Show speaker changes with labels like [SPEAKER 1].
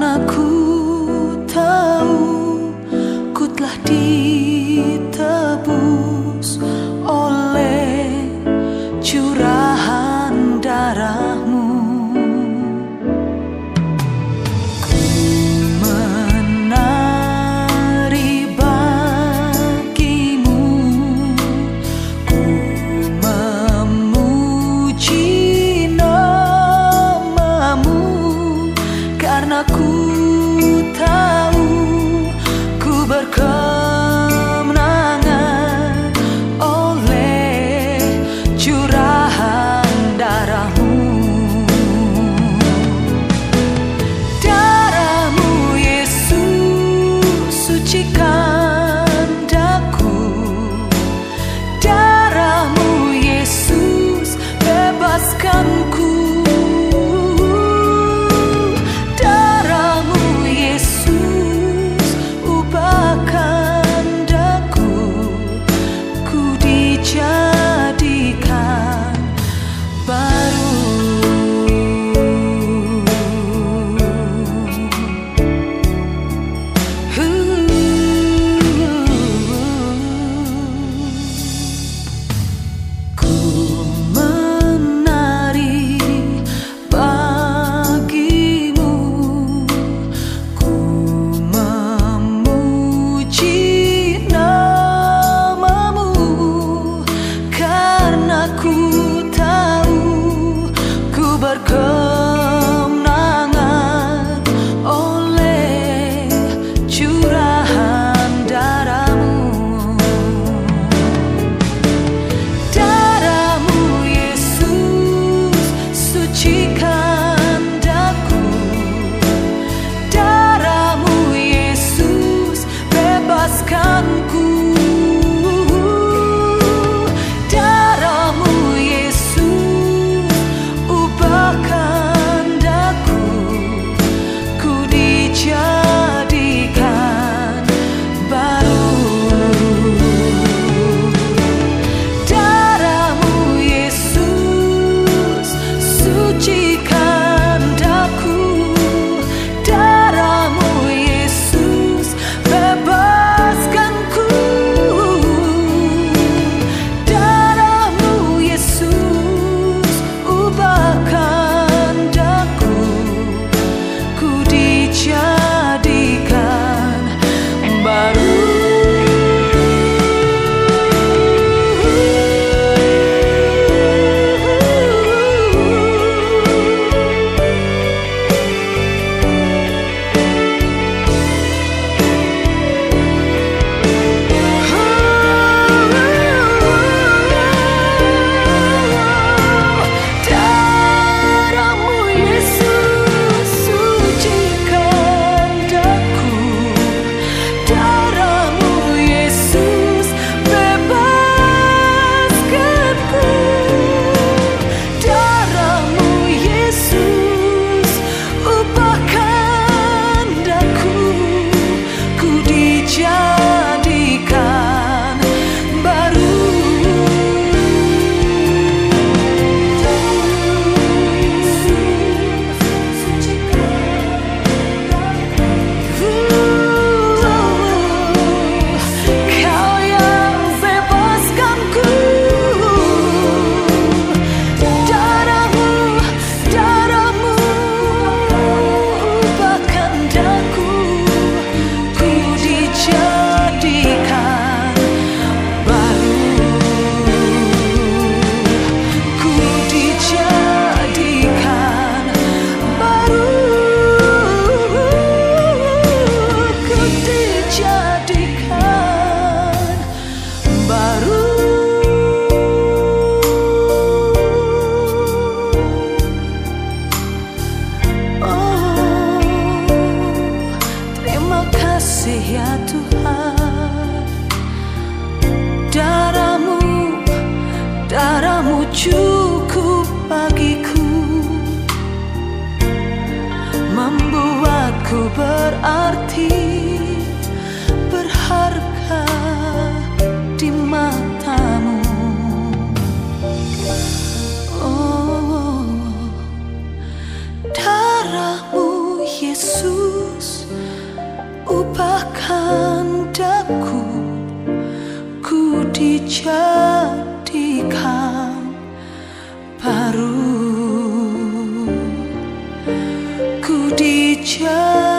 [SPEAKER 1] Karena ku tahu ku telah di berarti berharga di matamu. Oh darahmu Yesus ubahkan daku ku dijadikan baru. Ku dijadikan